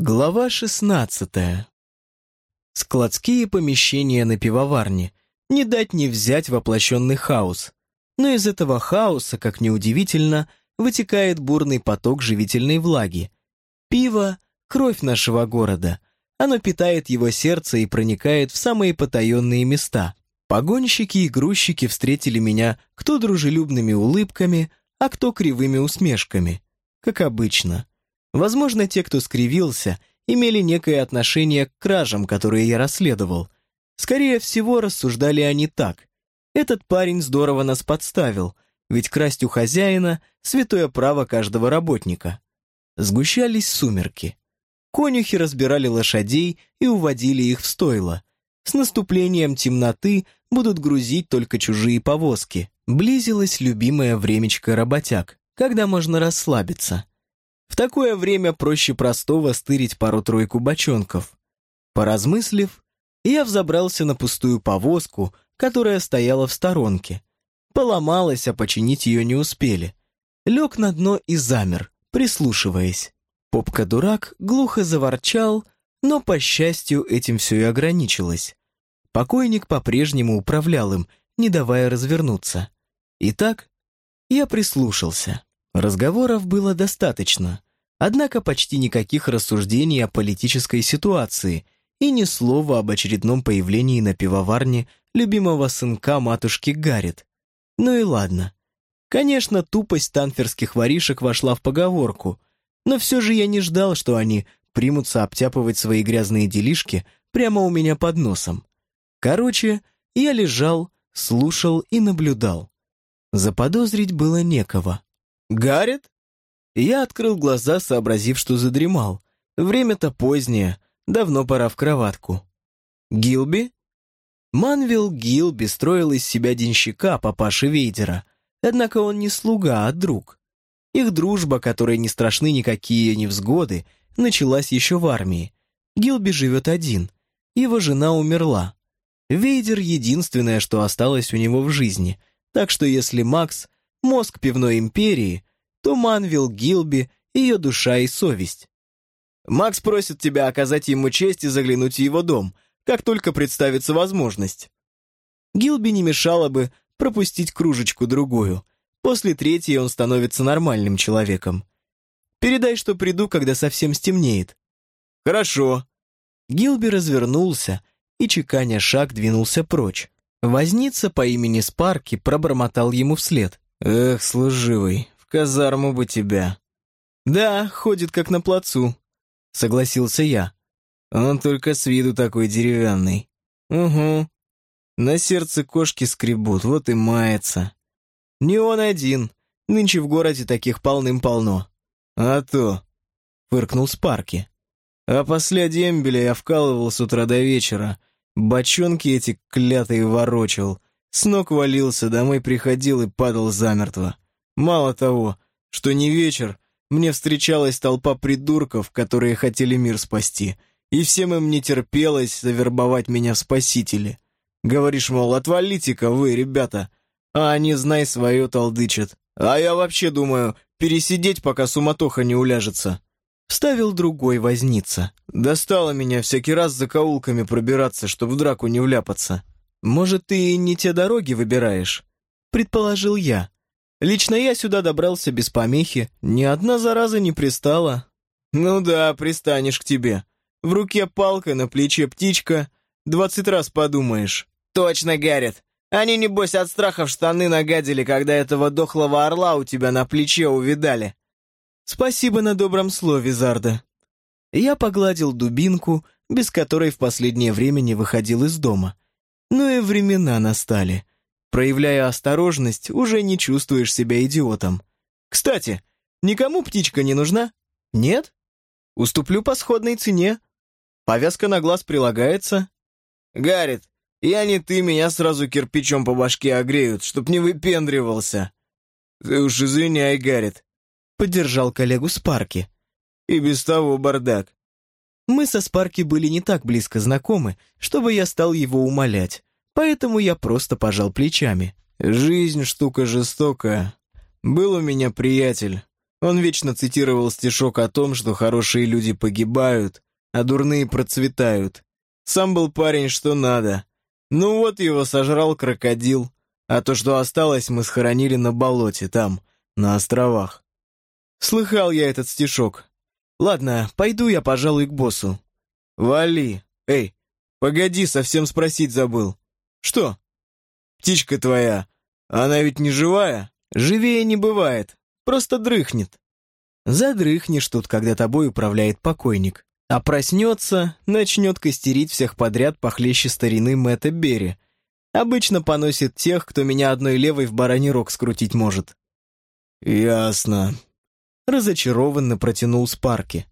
Глава шестнадцатая. Складские помещения на пивоварне. Не дать не взять воплощенный хаос. Но из этого хаоса, как неудивительно, вытекает бурный поток живительной влаги. Пиво — кровь нашего города. Оно питает его сердце и проникает в самые потаенные места. Погонщики и грузчики встретили меня кто дружелюбными улыбками, а кто кривыми усмешками. Как обычно. Возможно, те, кто скривился, имели некое отношение к кражам, которые я расследовал. Скорее всего, рассуждали они так. Этот парень здорово нас подставил, ведь красть у хозяина — святое право каждого работника. Сгущались сумерки. Конюхи разбирали лошадей и уводили их в стойло. С наступлением темноты будут грузить только чужие повозки. Близилось любимое времечко работяг, когда можно расслабиться. Такое время проще простого стырить пару-тройку бочонков. Поразмыслив, я взобрался на пустую повозку, которая стояла в сторонке. Поломалась, а починить ее не успели. Лег на дно и замер, прислушиваясь. Попка-дурак глухо заворчал, но, по счастью, этим все и ограничилось. Покойник по-прежнему управлял им, не давая развернуться. Итак, я прислушался. Разговоров было достаточно, однако почти никаких рассуждений о политической ситуации и ни слова об очередном появлении на пивоварне любимого сынка матушки Гаррит. Ну и ладно. Конечно, тупость танферских воришек вошла в поговорку, но все же я не ждал, что они примутся обтяпывать свои грязные делишки прямо у меня под носом. Короче, я лежал, слушал и наблюдал. Заподозрить было некого. «Гаррит?» Я открыл глаза, сообразив, что задремал. Время-то позднее, давно пора в кроватку. «Гилби?» Манвил Гилби строил из себя денщика папаши Вейдера, однако он не слуга, а друг. Их дружба, которой не страшны никакие невзгоды, началась еще в армии. Гилби живет один. Его жена умерла. Вейдер — единственное, что осталось у него в жизни, так что если Макс мозг пивной империи, то Манвилл Гилби — ее душа и совесть. Макс просит тебя оказать ему честь и заглянуть в его дом, как только представится возможность. Гилби не мешало бы пропустить кружечку-другую. После третьей он становится нормальным человеком. Передай, что приду, когда совсем стемнеет. Хорошо. Гилби развернулся и, чеканя шаг, двинулся прочь. Возница по имени Спарки пробормотал ему вслед. «Эх, служивый, казарму бы тебя». «Да, ходит как на плацу», — согласился я. «Он только с виду такой деревянный». «Угу. На сердце кошки скребут, вот и мается». «Не он один. Нынче в городе таких полным-полно». «А то», — фыркнул Спарки. «А после дембеля я вкалывал с утра до вечера. Бочонки эти клятые ворочал. С ног валился, домой приходил и падал замертво. Мало того, что не вечер, мне встречалась толпа придурков, которые хотели мир спасти, и всем им не терпелось завербовать меня в спасители. Говоришь, мол, отвалите-ка вы, ребята, а они, знай, свое толдычат. А я вообще думаю, пересидеть, пока суматоха не уляжется. Вставил другой возница. Достало меня всякий раз за каулками пробираться, чтобы в драку не вляпаться. «Может, ты не те дороги выбираешь?» Предположил я. Лично я сюда добрался без помехи, ни одна зараза не пристала. «Ну да, пристанешь к тебе. В руке палка, на плече птичка. Двадцать раз подумаешь». «Точно, Гаррит. Они, небось, от страха в штаны нагадили, когда этого дохлого орла у тебя на плече увидали». «Спасибо на добром слове, Зарда». Я погладил дубинку, без которой в последнее время не выходил из дома. Ну и времена настали. Проявляя осторожность, уже не чувствуешь себя идиотом. Кстати, никому птичка не нужна? Нет? Уступлю по сходной цене. Повязка на глаз прилагается. Гаррит, я не ты, меня сразу кирпичом по башке огреют, чтоб не выпендривался. Ты уж извиняй, Гаррит. Поддержал коллегу Спарки. И без того бардак. Мы со Спарки были не так близко знакомы, чтобы я стал его умолять, поэтому я просто пожал плечами. «Жизнь штука жестокая. Был у меня приятель. Он вечно цитировал стишок о том, что хорошие люди погибают, а дурные процветают. Сам был парень что надо. Ну вот его сожрал крокодил, а то, что осталось, мы схоронили на болоте, там, на островах. Слыхал я этот стишок. Ладно, пойду я, пожалуй, к боссу. Вали. Эй, погоди, совсем спросить забыл. Что? Птичка твоя, она ведь не живая? Живее не бывает, просто дрыхнет. Задрыхнешь тут, когда тобой управляет покойник. А проснется, начнет костерить всех подряд похлеще старины Мэтта Берри. Обычно поносит тех, кто меня одной левой в бараний рог скрутить может. «Ясно», — разочарованно протянул Спарки.